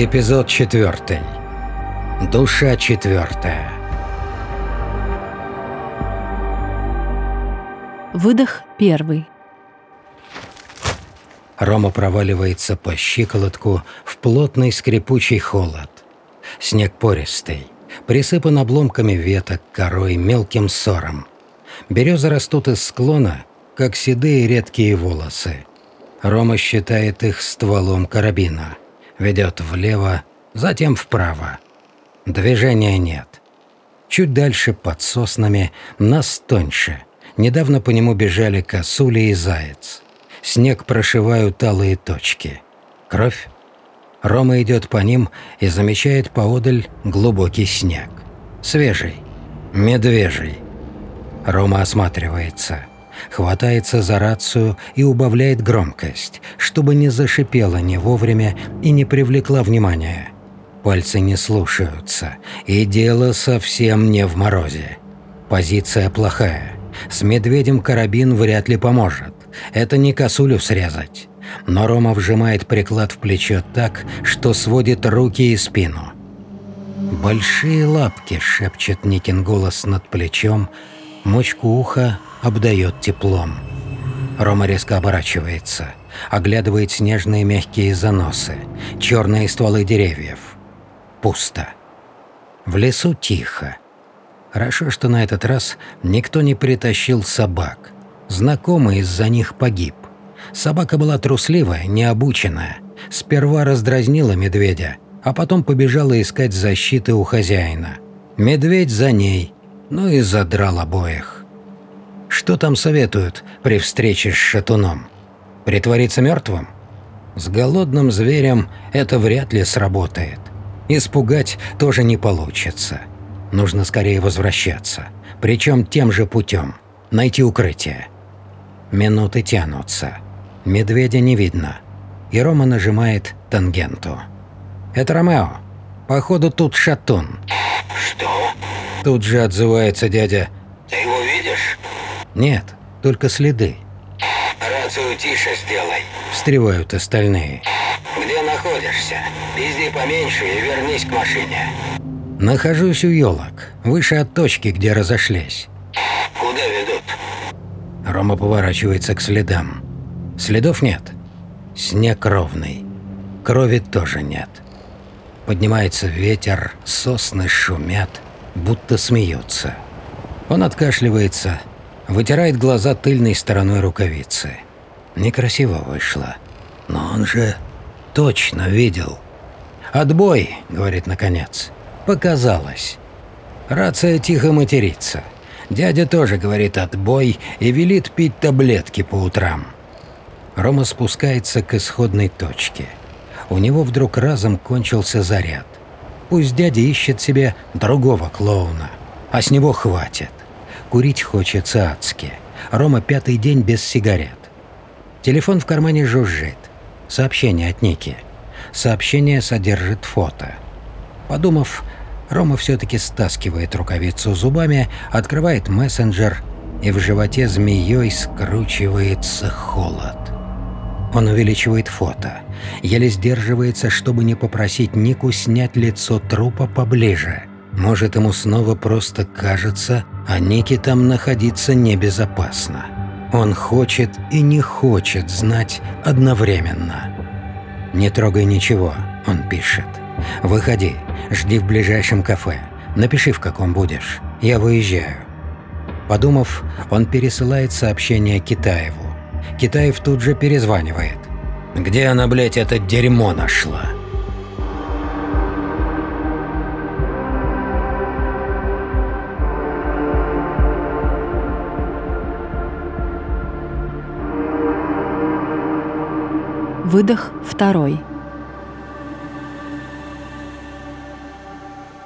Эпизод четвертый. Душа четвертая. Выдох первый. Рома проваливается по щиколотку в плотный скрипучий холод. Снег пористый, присыпан обломками веток, корой, мелким ссором. Березы растут из склона, как седые редкие волосы. Рома считает их стволом карабина. Ведет влево, затем вправо. Движения нет. Чуть дальше, под соснами, нас тоньше. Недавно по нему бежали косули и заяц. Снег прошивают алые точки. Кровь? Рома идет по ним и замечает поодаль глубокий снег. Свежий. Медвежий. Рома осматривается. Хватается за рацию и убавляет громкость, чтобы не зашипела не вовремя и не привлекла внимания. Пальцы не слушаются, и дело совсем не в морозе. Позиция плохая. С медведем карабин вряд ли поможет. Это не косулю срезать. Но Рома вжимает приклад в плечо так, что сводит руки и спину. «Большие лапки», — шепчет Никин голос над плечом, мочку уха обдает теплом. Рома резко оборачивается, оглядывает снежные мягкие заносы, черные стволы деревьев. Пусто. В лесу тихо. Хорошо, что на этот раз никто не притащил собак. Знакомый из-за них погиб. Собака была трусливая, необученная. Сперва раздразнила медведя, а потом побежала искать защиты у хозяина. Медведь за ней, ну и задрал обоих. Что там советуют при встрече с шатуном? Притвориться мертвым? С голодным зверем это вряд ли сработает. Испугать тоже не получится. Нужно скорее возвращаться. Причем тем же путем. Найти укрытие. Минуты тянутся. Медведя не видно. И Рома нажимает тангенту. «Это Ромео. Походу тут шатун». Что? Тут же отзывается дядя. Ты его? «Нет, только следы». Рацию тише сделай. Встревают остальные. Где находишься? Пизди поменьше и вернись к машине. Нахожусь у елок, выше от точки, где разошлись. Куда ведут? Рома поворачивается к следам. Следов нет. Снег ровный. Крови тоже нет. Поднимается ветер, сосны шумят, будто смеются. Он откашливается, вытирает глаза тыльной стороной рукавицы. Некрасиво вышло. Но он же точно видел. «Отбой», — говорит наконец. «Показалось». Рация тихо матерится. Дядя тоже говорит «отбой» и велит пить таблетки по утрам. Рома спускается к исходной точке. У него вдруг разом кончился заряд. Пусть дядя ищет себе другого клоуна, а с него хватит. Курить хочется адски. Рома пятый день без сигарет. Телефон в кармане жужжит. Сообщение от Ники. Сообщение содержит фото. Подумав, Рома все-таки стаскивает рукавицу зубами, открывает мессенджер, и в животе змеей скручивается холод. Он увеличивает фото, еле сдерживается, чтобы не попросить Нику снять лицо трупа поближе. Может, ему снова просто кажется, а Нике там находиться небезопасно. Он хочет и не хочет знать одновременно. «Не трогай ничего», — он пишет. «Выходи, жди в ближайшем кафе. Напиши, в каком будешь. Я выезжаю». Подумав, он пересылает сообщение Китаеву. Китаев тут же перезванивает. «Где она, блядь, это дерьмо нашла?» Выдох второй.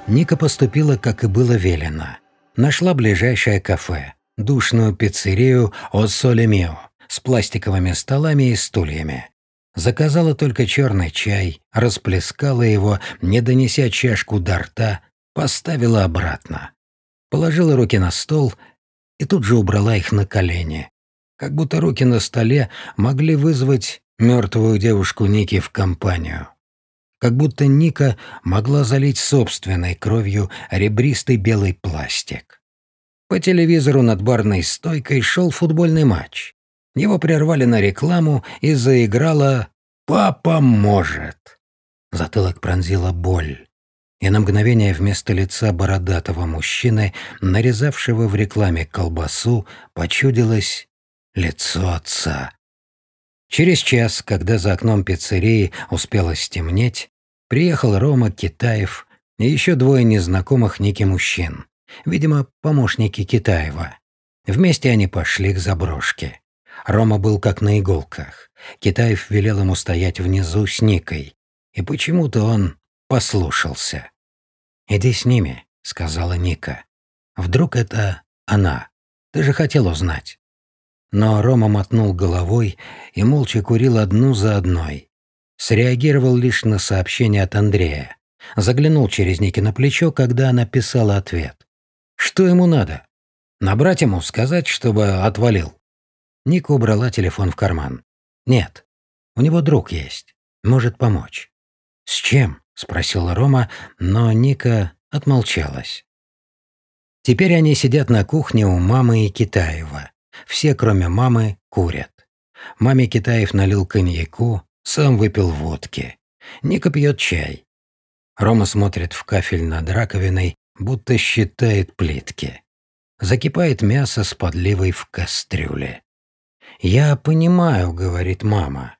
Ника поступила, как и было велено. Нашла ближайшее кафе, душную пиццерию «Оссоле Мио» с пластиковыми столами и стульями. Заказала только черный чай, расплескала его, не донеся чашку до рта, поставила обратно. Положила руки на стол и тут же убрала их на колени. Как будто руки на столе могли вызвать мертвую девушку Ники в компанию. как будто Ника могла залить собственной кровью ребристый белый пластик. По телевизору над барной стойкой шел футбольный матч. Его прервали на рекламу и заиграла «Папа может». Затылок пронзила боль. И на мгновение вместо лица бородатого мужчины, нарезавшего в рекламе колбасу, почудилось лицо отца. Через час, когда за окном пиццерии успело стемнеть, приехал Рома Китаев и еще двое незнакомых Ники мужчин, видимо, помощники Китаева. Вместе они пошли к заброшке. Рома был как на иголках. Китаев велел ему стоять внизу с Никой. И почему-то он послушался. «Иди с ними», — сказала Ника. «Вдруг это она? Ты же хотел узнать». Но Рома мотнул головой и молча курил одну за одной. Среагировал лишь на сообщение от Андрея. Заглянул через Ники на плечо, когда она писала ответ. «Что ему надо? Набрать ему, сказать, чтобы отвалил?» Ника убрала телефон в карман. «Нет, у него друг есть. Может помочь». «С чем?» — спросила Рома, но Ника отмолчалась. Теперь они сидят на кухне у мамы и Китаева. Все, кроме мамы, курят. Маме Китаев налил коньяку, сам выпил водки. Ника пьет чай. Рома смотрит в кафель над раковиной, будто считает плитки. Закипает мясо с подливой в кастрюле. «Я понимаю», — говорит мама.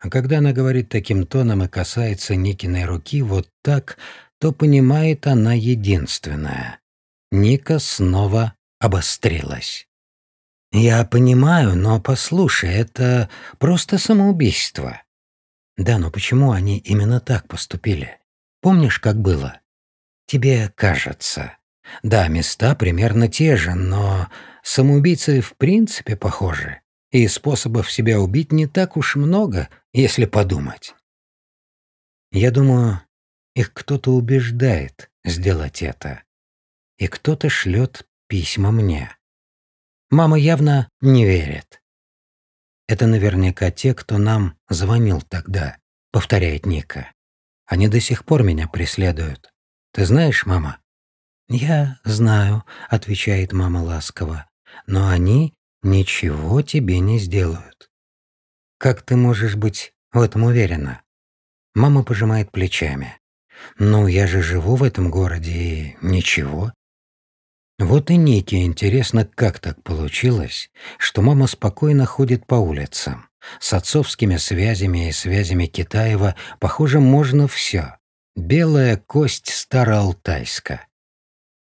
А когда она говорит таким тоном и касается Никиной руки вот так, то понимает она единственное. Ника снова обострилась. «Я понимаю, но послушай, это просто самоубийство». «Да, но почему они именно так поступили? Помнишь, как было?» «Тебе кажется. Да, места примерно те же, но самоубийцы в принципе похожи и способов себя убить не так уж много, если подумать. Я думаю, их кто-то убеждает сделать это. И кто-то шлет письма мне. Мама явно не верит. Это наверняка те, кто нам звонил тогда, повторяет Ника. Они до сих пор меня преследуют. Ты знаешь, мама? Я знаю, отвечает мама ласково. Но они ничего тебе не сделают. Как ты можешь быть в этом уверена? Мама пожимает плечами. Ну, я же живу в этом городе и ничего. Вот и Нике интересно, как так получилось, что мама спокойно ходит по улицам. С отцовскими связями и связями Китаева, похоже, можно все. Белая кость староалтайска.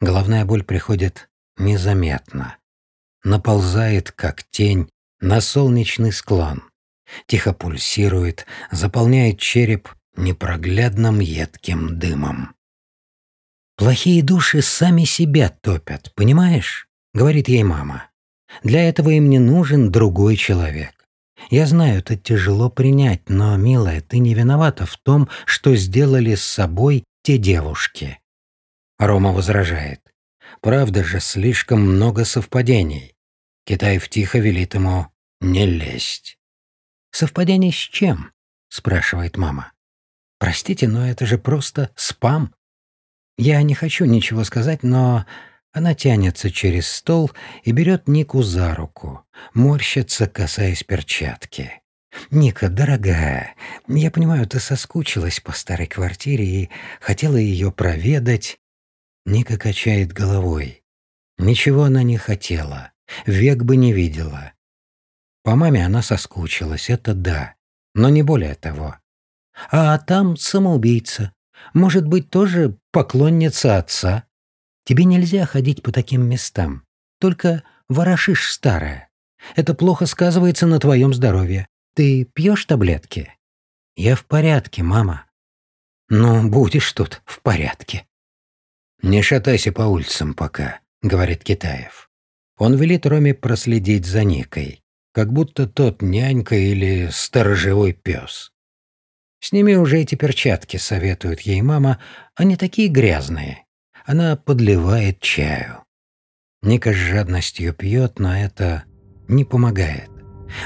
Головная боль приходит незаметно наползает, как тень, на солнечный склон. Тихо пульсирует, заполняет череп непроглядным едким дымом. «Плохие души сами себя топят, понимаешь?» — говорит ей мама. «Для этого им не нужен другой человек. Я знаю, это тяжело принять, но, милая, ты не виновата в том, что сделали с собой те девушки». Рома возражает. Правда же, слишком много совпадений. Китаев тихо велит ему не лезть. «Совпадение с чем?» — спрашивает мама. «Простите, но это же просто спам. Я не хочу ничего сказать, но она тянется через стол и берет Нику за руку, морщится, касаясь перчатки. «Ника, дорогая, я понимаю, ты соскучилась по старой квартире и хотела ее проведать. Ника качает головой. Ничего она не хотела, век бы не видела. По маме она соскучилась, это да, но не более того. А там самоубийца. Может быть, тоже поклонница отца. Тебе нельзя ходить по таким местам. Только ворошишь старое. Это плохо сказывается на твоем здоровье. Ты пьешь таблетки? Я в порядке, мама. Ну, будешь тут в порядке. «Не шатайся по улицам пока», — говорит Китаев. Он велит Роме проследить за Никой, как будто тот нянька или сторожевой пес. «Сними уже эти перчатки», — советует ей мама, — «они такие грязные». Она подливает чаю. Ника с жадностью пьет, но это не помогает.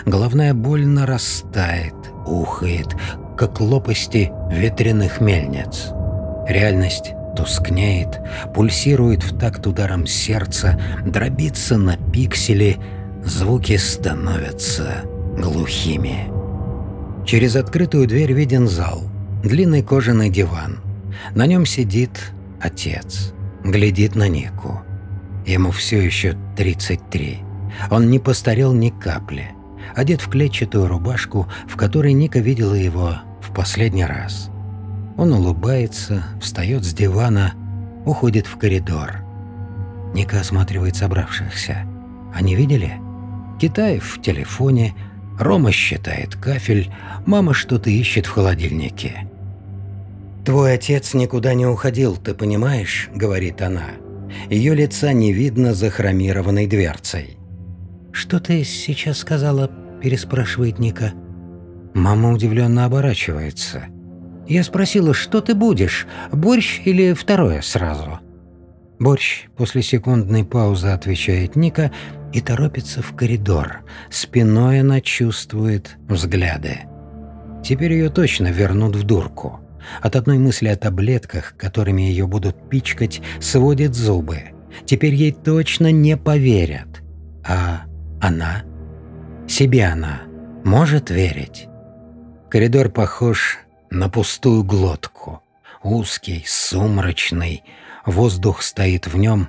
Головная боль нарастает, ухает. как лопасти ветряных мельниц. Реальность тускнеет, пульсирует в такт ударом сердца, дробится на пиксели, звуки становятся глухими. Через открытую дверь виден зал, длинный кожаный диван. На нем сидит отец, глядит на Нику. Ему все еще 33. Он не постарел ни капли. Одет в клетчатую рубашку, в которой Ника видела его в последний раз. Он улыбается, встает с дивана, уходит в коридор. Ника осматривает собравшихся. Они видели? Китаев в телефоне, Рома считает кафель, мама что-то ищет в холодильнике. «Твой отец никуда не уходил, ты понимаешь?» – говорит она. Ее лица не видно за хромированной дверцей. «Что ты сейчас сказала?» – переспрашивает Ника. Мама удивленно оборачивается. Я спросила, что ты будешь, борщ или второе сразу? Борщ после секундной паузы отвечает Ника и торопится в коридор. Спиной она чувствует взгляды. Теперь ее точно вернут в дурку. От одной мысли о таблетках, которыми ее будут пичкать, сводит зубы. Теперь ей точно не поверят. А она? Себе она может верить? Коридор похож на пустую глотку. Узкий, сумрачный, воздух стоит в нем,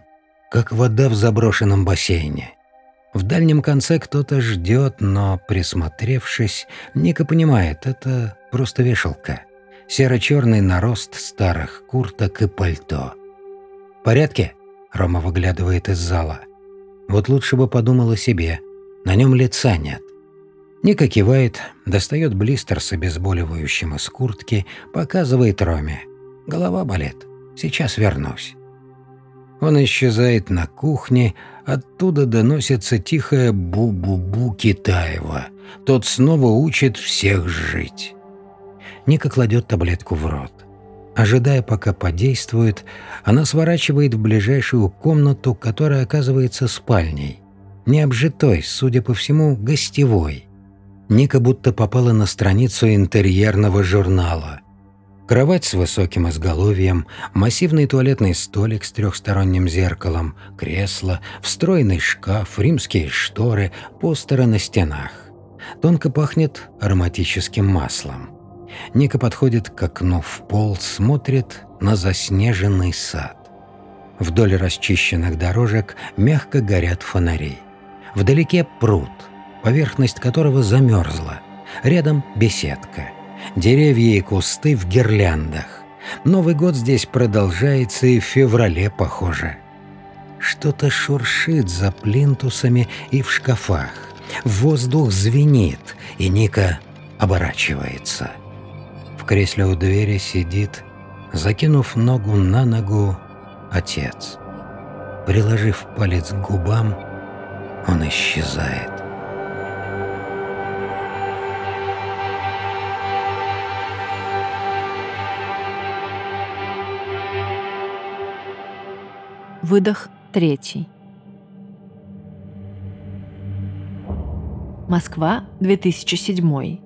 как вода в заброшенном бассейне. В дальнем конце кто-то ждет, но, присмотревшись, Ника понимает, это просто вешалка. Серо-черный нарост старых курток и пальто. «В порядке?» — Рома выглядывает из зала. «Вот лучше бы подумал о себе. На нем лица нет». Ника кивает, достает блистер с обезболивающим из куртки, показывает Роме. Голова болит. Сейчас вернусь. Он исчезает на кухне, оттуда доносится тихое бу-бу-бу Китаева. Тот снова учит всех жить. Ника кладет таблетку в рот. Ожидая, пока подействует, она сворачивает в ближайшую комнату, которая оказывается спальней. Необжитой, судя по всему, гостевой. Ника будто попала на страницу интерьерного журнала. Кровать с высоким изголовьем, массивный туалетный столик с трехсторонним зеркалом, кресло, встроенный шкаф, римские шторы, постеры на стенах. Тонко пахнет ароматическим маслом. Ника подходит к окну в пол, смотрит на заснеженный сад. Вдоль расчищенных дорожек мягко горят фонари. Вдалеке пруд – поверхность которого замерзла. Рядом беседка. Деревья и кусты в гирляндах. Новый год здесь продолжается и в феврале, похоже. Что-то шуршит за плинтусами и в шкафах. Воздух звенит, и Ника оборачивается. В кресле у двери сидит, закинув ногу на ногу, отец. Приложив палец к губам, он исчезает. Выдох третий. Москва, 2007.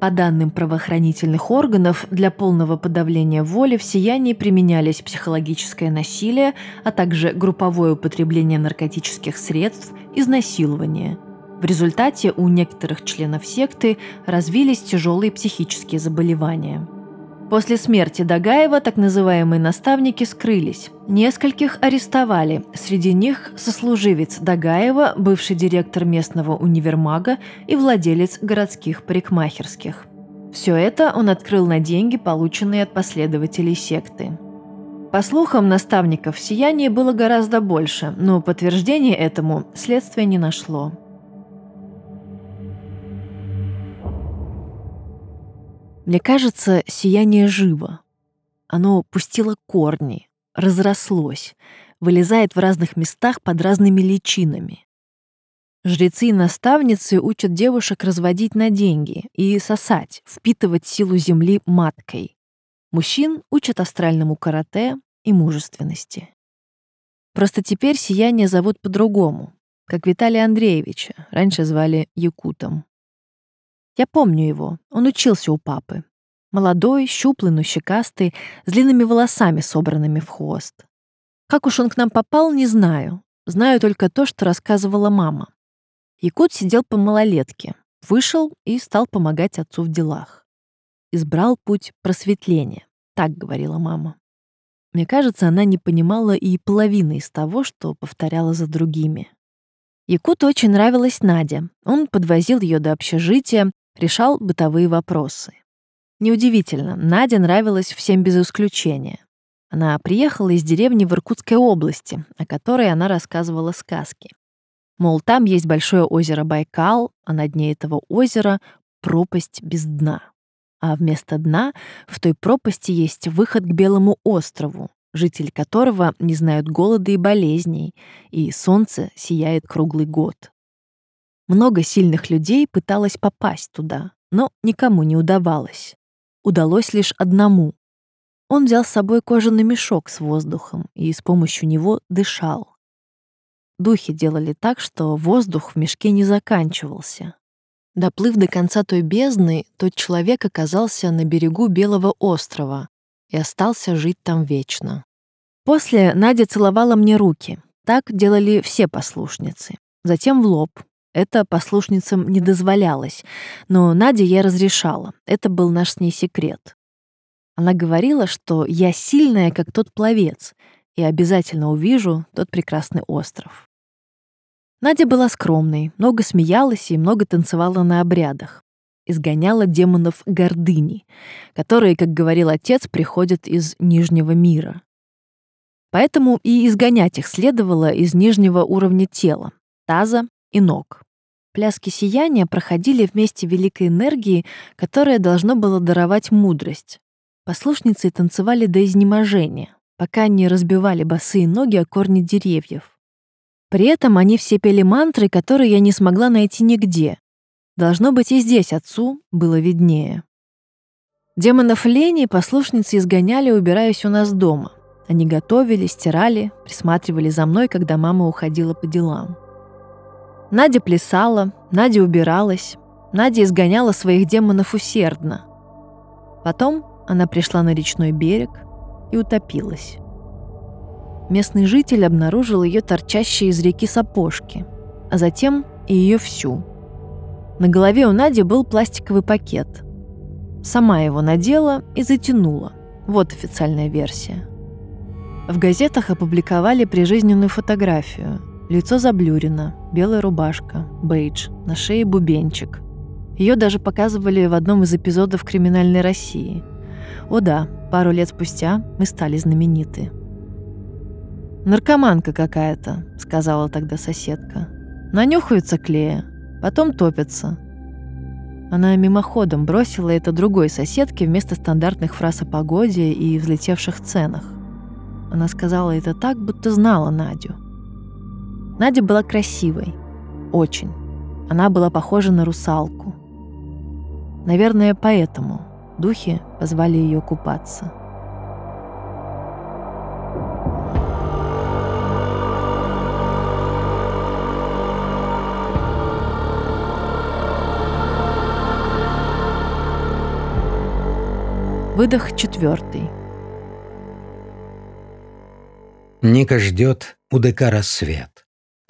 По данным правоохранительных органов, для полного подавления воли в сиянии применялись психологическое насилие, а также групповое употребление наркотических средств, изнасилование. В результате у некоторых членов секты развились тяжелые психические заболевания – После смерти Дагаева так называемые наставники скрылись. Нескольких арестовали. Среди них сослуживец Дагаева, бывший директор местного универмага и владелец городских парикмахерских. Все это он открыл на деньги, полученные от последователей секты. По слухам, наставников в сиянии было гораздо больше, но подтверждения этому следствие не нашло. Мне кажется, сияние живо. Оно пустило корни, разрослось, вылезает в разных местах под разными личинами. Жрецы и наставницы учат девушек разводить на деньги и сосать, впитывать силу земли маткой. Мужчин учат астральному карате и мужественности. Просто теперь сияние зовут по-другому, как Виталия Андреевича, раньше звали Якутом. Я помню его. Он учился у папы. Молодой, щуплый, но щекастый, с длинными волосами, собранными в хвост. Как уж он к нам попал, не знаю. Знаю только то, что рассказывала мама. Якут сидел по малолетке, вышел и стал помогать отцу в делах. Избрал путь просветления, так говорила мама. Мне кажется, она не понимала и половины из того, что повторяла за другими. Якуту очень нравилась Надя. Он подвозил ее до общежития, решал бытовые вопросы. Неудивительно, Надя нравилась всем без исключения. Она приехала из деревни в Иркутской области, о которой она рассказывала сказки. Мол, там есть большое озеро Байкал, а на дне этого озера пропасть без дна. А вместо дна в той пропасти есть выход к Белому острову, жители которого не знают голода и болезней, и солнце сияет круглый год. Много сильных людей пыталось попасть туда, но никому не удавалось. Удалось лишь одному. Он взял с собой кожаный мешок с воздухом и с помощью него дышал. Духи делали так, что воздух в мешке не заканчивался. Доплыв до конца той бездны, тот человек оказался на берегу Белого острова и остался жить там вечно. После Надя целовала мне руки. Так делали все послушницы. Затем в лоб. Это послушницам не дозволялось, но Надя я разрешала. Это был наш с ней секрет. Она говорила, что я сильная, как тот пловец, и обязательно увижу тот прекрасный остров. Надя была скромной, много смеялась и много танцевала на обрядах. Изгоняла демонов гордыни, которые, как говорил отец, приходят из Нижнего мира. Поэтому и изгонять их следовало из нижнего уровня тела, таза и ног. Пляски сияния проходили вместе великой энергии, которая должно было даровать мудрость. Послушницы танцевали до изнеможения, пока не разбивали босые ноги о корни деревьев. При этом они все пели мантры, которые я не смогла найти нигде. Должно быть, и здесь отцу было виднее. Демонов лени послушницы изгоняли, убираясь у нас дома. Они готовили, стирали, присматривали за мной, когда мама уходила по делам. Надя плясала, Надя убиралась, Надя изгоняла своих демонов усердно. Потом она пришла на речной берег, и утопилась. Местный житель обнаружил ее торчащей из реки сапожки, а затем и ее всю. На голове у Нади был пластиковый пакет. Сама его надела и затянула. Вот официальная версия. В газетах опубликовали прижизненную фотографию. Лицо заблюрено, белая рубашка, бейдж, на шее бубенчик. Ее даже показывали в одном из эпизодов «Криминальной России». О да, Пару лет спустя мы стали знамениты. «Наркоманка какая-то», — сказала тогда соседка. «Нанюхаются клея, потом топятся». Она мимоходом бросила это другой соседке вместо стандартных фраз о погоде и взлетевших ценах. Она сказала это так, будто знала Надю. Надя была красивой. Очень. Она была похожа на русалку. Наверное, поэтому Духи позвали ее купаться. Выдох четвертый. Ника ждет у ДК рассвет.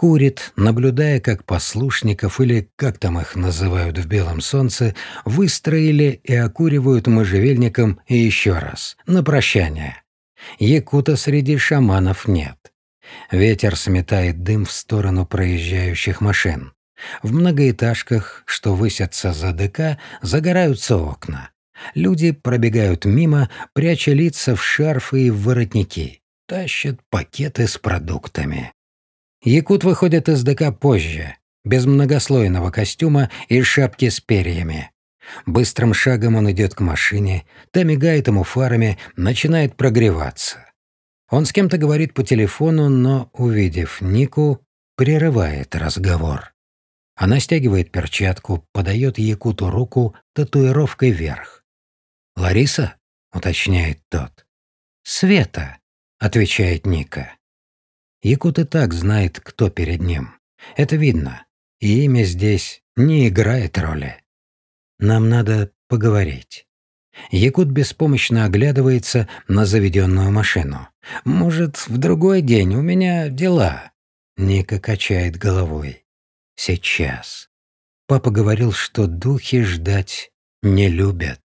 Курит, наблюдая, как послушников, или как там их называют в белом солнце, выстроили и окуривают можжевельником еще раз, на прощание. Якута среди шаманов нет. Ветер сметает дым в сторону проезжающих машин. В многоэтажках, что высятся за ДК, загораются окна. Люди пробегают мимо, пряча лица в шарфы и в воротники. Тащат пакеты с продуктами. Якут выходит из ДК позже, без многослойного костюма и шапки с перьями. Быстрым шагом он идет к машине, та мигает ему фарами, начинает прогреваться. Он с кем-то говорит по телефону, но, увидев Нику, прерывает разговор. Она стягивает перчатку, подает Якуту руку татуировкой вверх. «Лариса?» — уточняет тот. «Света», — отвечает Ника. Якут и так знает, кто перед ним. Это видно. И имя здесь не играет роли. Нам надо поговорить. Якут беспомощно оглядывается на заведенную машину. «Может, в другой день у меня дела?» Ника качает головой. «Сейчас». Папа говорил, что духи ждать не любят.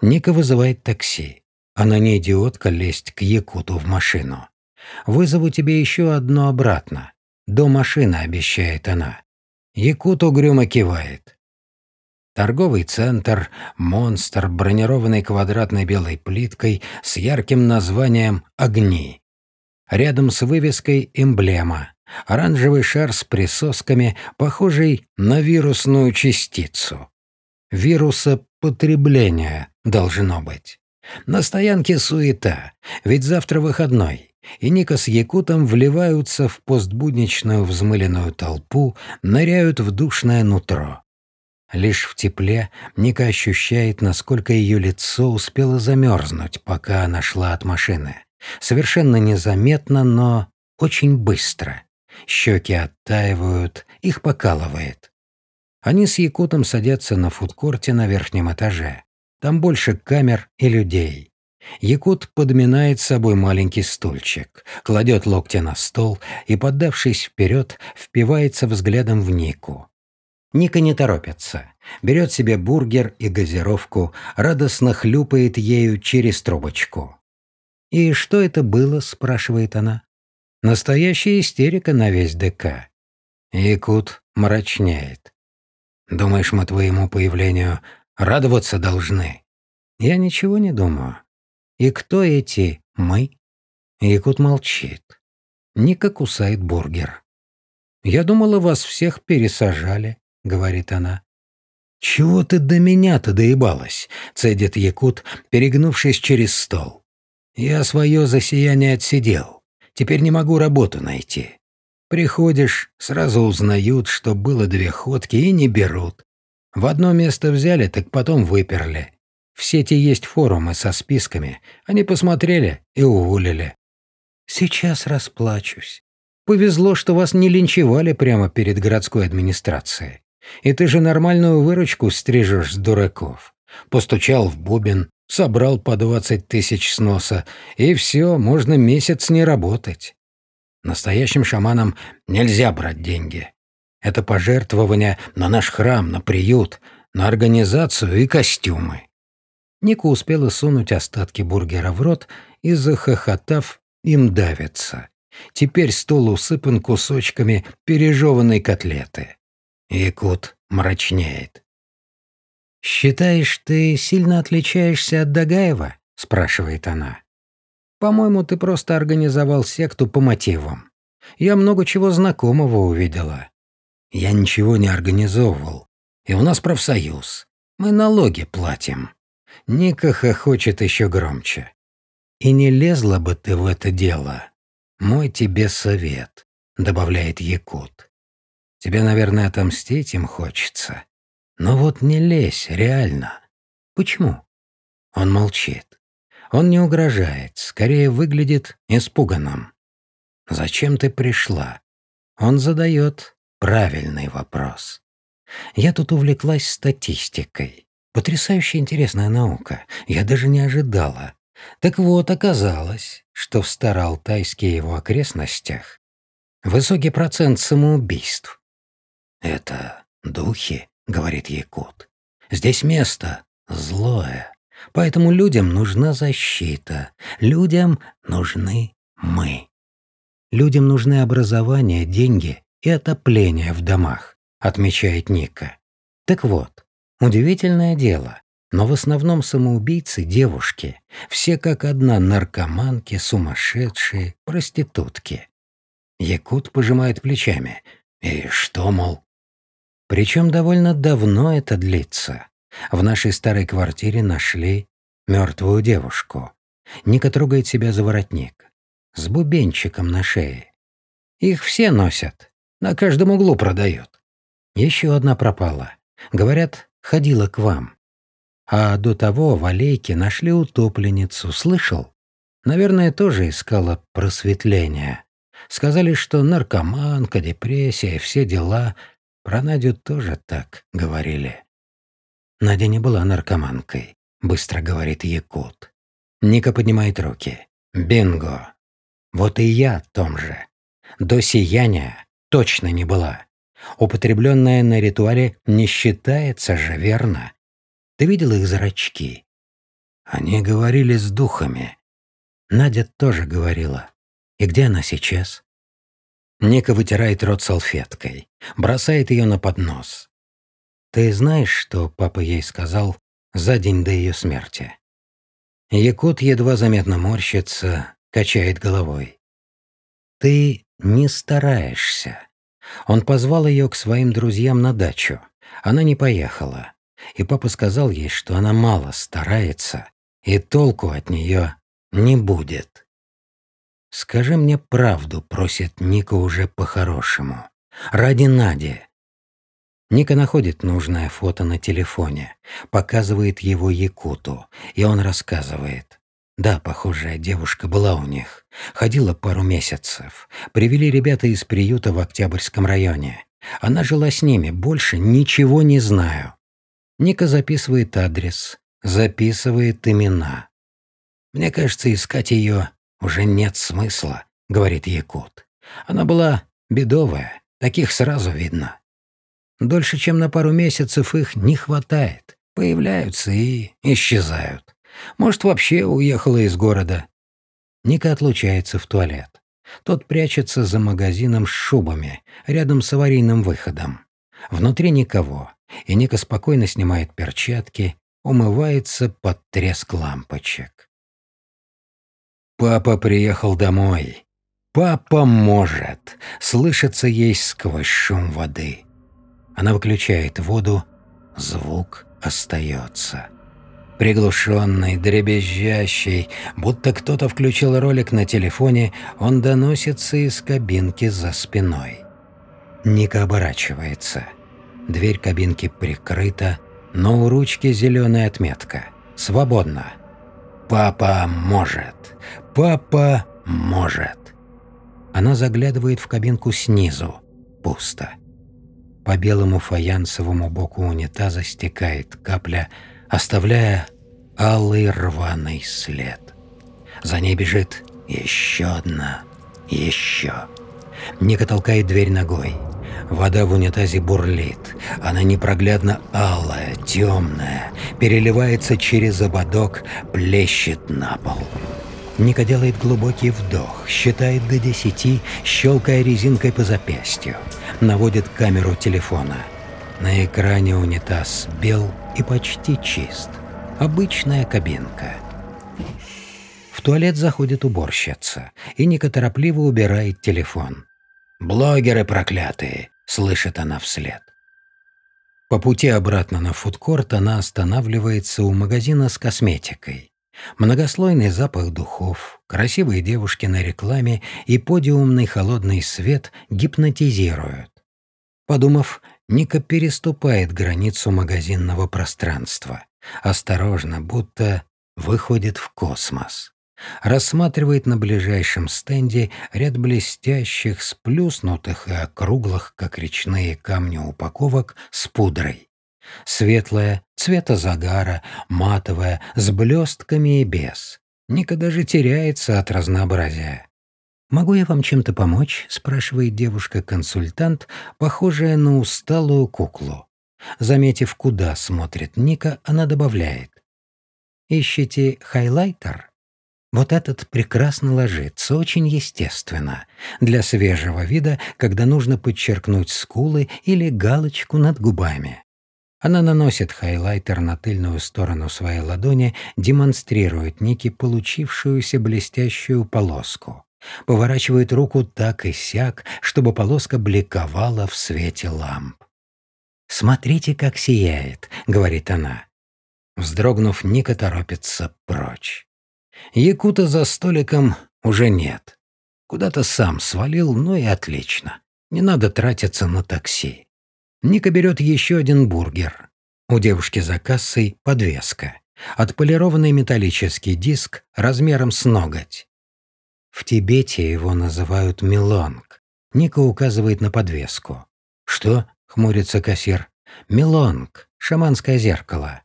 Ника вызывает такси. Она не идиотка лезть к Якуту в машину. «Вызову тебе еще одно обратно. До машины», — обещает она. Якут угрюмо кивает. Торговый центр, монстр, бронированный квадратной белой плиткой с ярким названием «Огни». Рядом с вывеской эмблема. Оранжевый шар с присосками, похожий на вирусную частицу. Вируса потребления должно быть. На стоянке суета, ведь завтра выходной, и Ника с Якутом вливаются в постбудничную взмыленную толпу, ныряют в душное нутро. Лишь в тепле Ника ощущает, насколько ее лицо успело замерзнуть, пока она шла от машины. Совершенно незаметно, но очень быстро. Щеки оттаивают, их покалывает. Они с Якутом садятся на фудкорте на верхнем этаже. Там больше камер и людей. Якут подминает собой маленький стульчик, кладет локти на стол и, поддавшись вперед, впивается взглядом в Нику. Ника не торопится. Берет себе бургер и газировку, радостно хлюпает ею через трубочку. «И что это было?» – спрашивает она. «Настоящая истерика на весь ДК». Якут мрачнеет. «Думаешь, мы твоему появлению радоваться должны?» «Я ничего не думаю. И кто эти «мы»?» Якут молчит. Ника кусает бургер. «Я думала, вас всех пересажали. — говорит она. «Чего ты до меня-то доебалась?» — цедит Якут, перегнувшись через стол. «Я свое засияние отсидел. Теперь не могу работу найти. Приходишь, сразу узнают, что было две ходки, и не берут. В одно место взяли, так потом выперли. В сети есть форумы со списками. Они посмотрели и уволили. Сейчас расплачусь. Повезло, что вас не линчевали прямо перед городской администрацией. И ты же нормальную выручку стрижешь с дураков. Постучал в бубен, собрал по двадцать тысяч с носа, и все, можно месяц не работать. Настоящим шаманам нельзя брать деньги. Это пожертвования на наш храм, на приют, на организацию и костюмы. Ника успела сунуть остатки бургера в рот и, захохотав, им давится. Теперь стол усыпан кусочками пережеванной котлеты. Якут мрачнеет. «Считаешь, ты сильно отличаешься от Дагаева?» – спрашивает она. «По-моему, ты просто организовал секту по мотивам. Я много чего знакомого увидела. Я ничего не организовывал. И у нас профсоюз. Мы налоги платим». Ника хохочет еще громче. «И не лезла бы ты в это дело. Мой тебе совет», — добавляет Якут. Тебе, наверное, отомстить им хочется. Но вот не лезь, реально. Почему? Он молчит. Он не угрожает, скорее выглядит испуганным. «Зачем ты пришла?» Он задает правильный вопрос. Я тут увлеклась статистикой. Потрясающе интересная наука. Я даже не ожидала. Так вот, оказалось, что в Староалтайске и его окрестностях высокий процент самоубийств. «Это духи», — говорит Якут. «Здесь место злое, поэтому людям нужна защита, людям нужны мы. Людям нужны образование, деньги и отопление в домах», — отмечает Ника. Так вот, удивительное дело, но в основном самоубийцы – девушки. Все как одна наркоманки, сумасшедшие, проститутки. Якут пожимает плечами. И что, мол, причем довольно давно это длится. В нашей старой квартире нашли мертвую девушку. Ника трогает себя за воротник. С бубенчиком на шее. Их все носят. На каждом углу продают. Еще одна пропала. Говорят, ходила к вам. А до того в аллейке нашли утопленницу. Слышал? Наверное, тоже искала просветления. Сказали, что наркоманка, депрессия, все дела. Про Надю тоже так говорили. Надя не была наркоманкой, быстро говорит Якут. Ника поднимает руки. Бинго. Вот и я том же. До сияния точно не была. Употребленная на ритуале не считается же, верно? Ты видел их зрачки? Они говорили с духами. Надя тоже говорила. И где она сейчас? Ника вытирает рот салфеткой, бросает ее на поднос. Ты знаешь, что папа ей сказал за день до ее смерти? Якут едва заметно морщится, качает головой. Ты не стараешься. Он позвал ее к своим друзьям на дачу. Она не поехала. И папа сказал ей, что она мало старается, и толку от нее не будет. «Скажи мне правду», — просит Ника уже по-хорошему. «Ради Нади». Ника находит нужное фото на телефоне, показывает его Якуту, и он рассказывает. Да, похожая девушка была у них. Ходила пару месяцев. Привели ребята из приюта в Октябрьском районе. Она жила с ними, больше ничего не знаю. Ника записывает адрес, записывает имена. «Мне кажется, искать ее уже нет смысла», — говорит Якут. «Она была бедовая, таких сразу видно. Дольше, чем на пару месяцев их не хватает. Появляются и исчезают. Может, вообще уехала из города. Ника отлучается в туалет. Тот прячется за магазином с шубами, рядом с аварийным выходом. Внутри никого, и Ника спокойно снимает перчатки, умывается под треск лампочек. Папа приехал домой. Папа может. Слышится ей сквозь шум воды. Она выключает воду, звук остается приглушенный, дребезжащий, будто кто-то включил ролик на телефоне, он доносится из кабинки за спиной. Ника оборачивается. Дверь кабинки прикрыта, но у ручки зеленая отметка. Свободно. «Папа может! Папа может!» Она заглядывает в кабинку снизу. Пусто. По белому фаянсовому боку унитаза стекает капля, оставляя алый рваный след. За ней бежит еще одна, еще. Ника толкает дверь ногой. Вода в унитазе бурлит. Она непроглядно алая, темная, переливается через ободок, плещет на пол. Ника делает глубокий вдох, считает до десяти, щелкая резинкой по запястью. Наводит камеру телефона. На экране унитаз бел и почти чист. Обычная кабинка. В туалет заходит уборщица, и Ника торопливо убирает телефон. «Блогеры проклятые!» — слышит она вслед. По пути обратно на фудкорт она останавливается у магазина с косметикой. Многослойный запах духов, красивые девушки на рекламе и подиумный холодный свет гипнотизируют. Подумав, Ника переступает границу магазинного пространства. Осторожно, будто выходит в космос. Рассматривает на ближайшем стенде ряд блестящих, сплюснутых и округлых, как речные камни упаковок, с пудрой. Светлая, цвета загара, матовая, с блестками и без. Ника даже теряется от разнообразия. «Могу я вам чем-то помочь?» — спрашивает девушка-консультант, похожая на усталую куклу. Заметив, куда смотрит Ника, она добавляет. «Ищете хайлайтер?» Вот этот прекрасно ложится, очень естественно, для свежего вида, когда нужно подчеркнуть скулы или галочку над губами. Она наносит хайлайтер на тыльную сторону своей ладони, демонстрирует Нике получившуюся блестящую полоску. Поворачивает руку так и сяк, чтобы полоска бликовала в свете ламп. «Смотрите, как сияет», — говорит она. Вздрогнув, Ника торопится прочь. Якута за столиком уже нет. Куда-то сам свалил, ну и отлично. Не надо тратиться на такси. Ника берет еще один бургер. У девушки за кассой подвеска. Отполированный металлический диск размером с ноготь. В Тибете его называют мелонг. Ника указывает на подвеску. «Что?» — хмурится кассир. «Мелонг. Шаманское зеркало.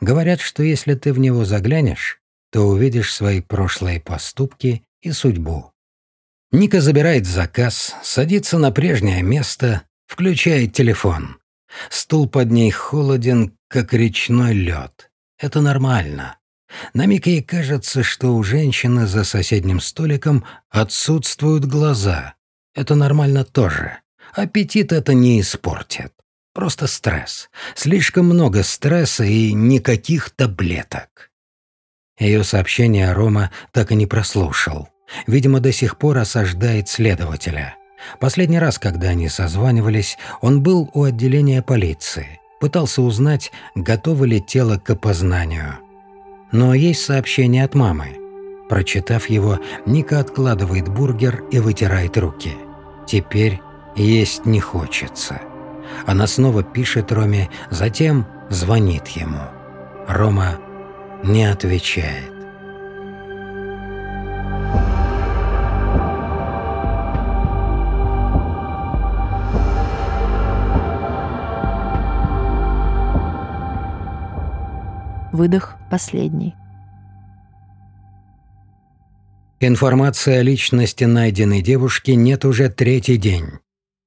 Говорят, что если ты в него заглянешь, то увидишь свои прошлые поступки и судьбу. Ника забирает заказ, садится на прежнее место, включает телефон. Стул под ней холоден, как речной лед. Это нормально. На миг ей кажется, что у женщины за соседним столиком отсутствуют глаза. Это нормально тоже. Аппетит это не испортит. Просто стресс. Слишком много стресса и никаких таблеток. Ее сообщение Рома так и не прослушал. Видимо, до сих пор осаждает следователя. Последний раз, когда они созванивались, он был у отделения полиции. Пытался узнать, готово ли тело к опознанию. Но есть сообщение от мамы. Прочитав его, Ника откладывает бургер и вытирает руки. Теперь есть не хочется. Она снова пишет Роме, затем звонит ему. Рома не отвечает. Выдох последний. Информации о личности найденной девушки нет уже третий день.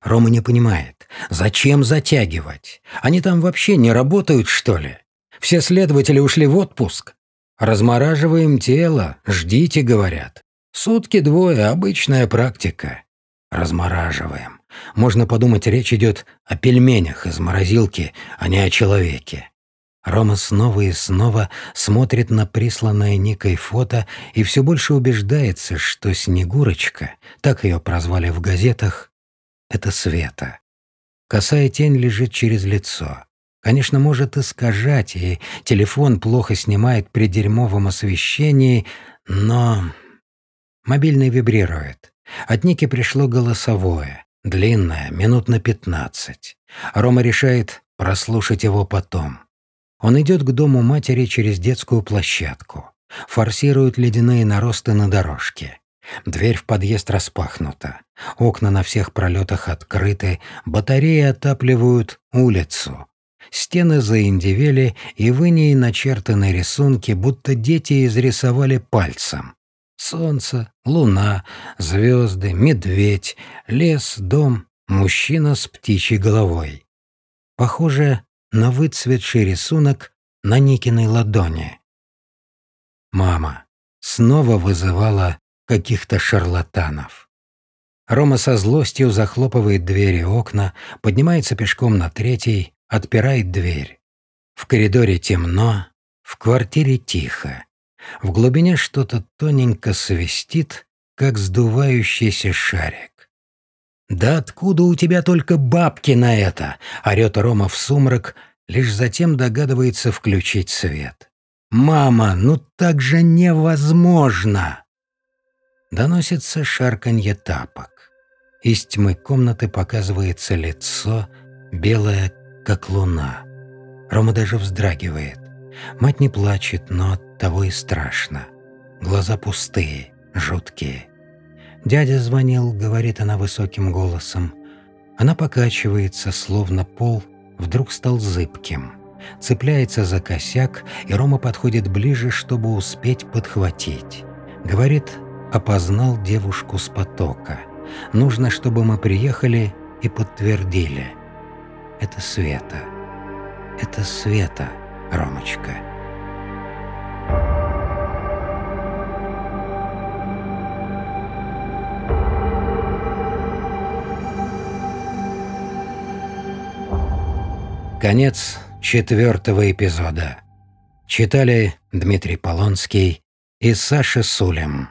Рома не понимает, зачем затягивать? Они там вообще не работают, что ли? Все следователи ушли в отпуск. Размораживаем тело, ждите, говорят. Сутки двое, обычная практика. Размораживаем. Можно подумать, речь идет о пельменях из морозилки, а не о человеке. Рома снова и снова смотрит на присланное Никой фото и все больше убеждается, что Снегурочка, так ее прозвали в газетах, это Света. Косая тень лежит через лицо. Конечно, может искажать, и телефон плохо снимает при дерьмовом освещении, но... Мобильный вибрирует. От Ники пришло голосовое, длинное, минут на пятнадцать. Рома решает прослушать его потом. Он идет к дому матери через детскую площадку. Форсирует ледяные наросты на дорожке. Дверь в подъезд распахнута. Окна на всех пролетах открыты, батареи отапливают улицу. Стены заиндивели, и в ней начертаны рисунки, будто дети изрисовали пальцем. Солнце, луна, звезды, медведь, лес, дом, мужчина с птичьей головой. Похоже, на выцветший рисунок на Никиной ладони. Мама снова вызывала каких-то шарлатанов. Рома со злостью захлопывает двери и окна, поднимается пешком на третий, отпирает дверь. В коридоре темно, в квартире тихо. В глубине что-то тоненько свистит, как сдувающийся шарик. «Да откуда у тебя только бабки на это?» — орёт Рома в сумрак, лишь затем догадывается включить свет. «Мама, ну так же невозможно!» Доносится шарканье тапок. Из тьмы комнаты показывается лицо, белое, как луна. Рома даже вздрагивает. Мать не плачет, но от того и страшно. Глаза пустые, жуткие. «Дядя звонил», — говорит она высоким голосом. Она покачивается, словно пол вдруг стал зыбким. Цепляется за косяк, и Рома подходит ближе, чтобы успеть подхватить. Говорит, опознал девушку с потока. Нужно, чтобы мы приехали и подтвердили. Это Света. Это Света, Ромочка. Конец четвертого эпизода. Читали Дмитрий Полонский и Саша Сулем.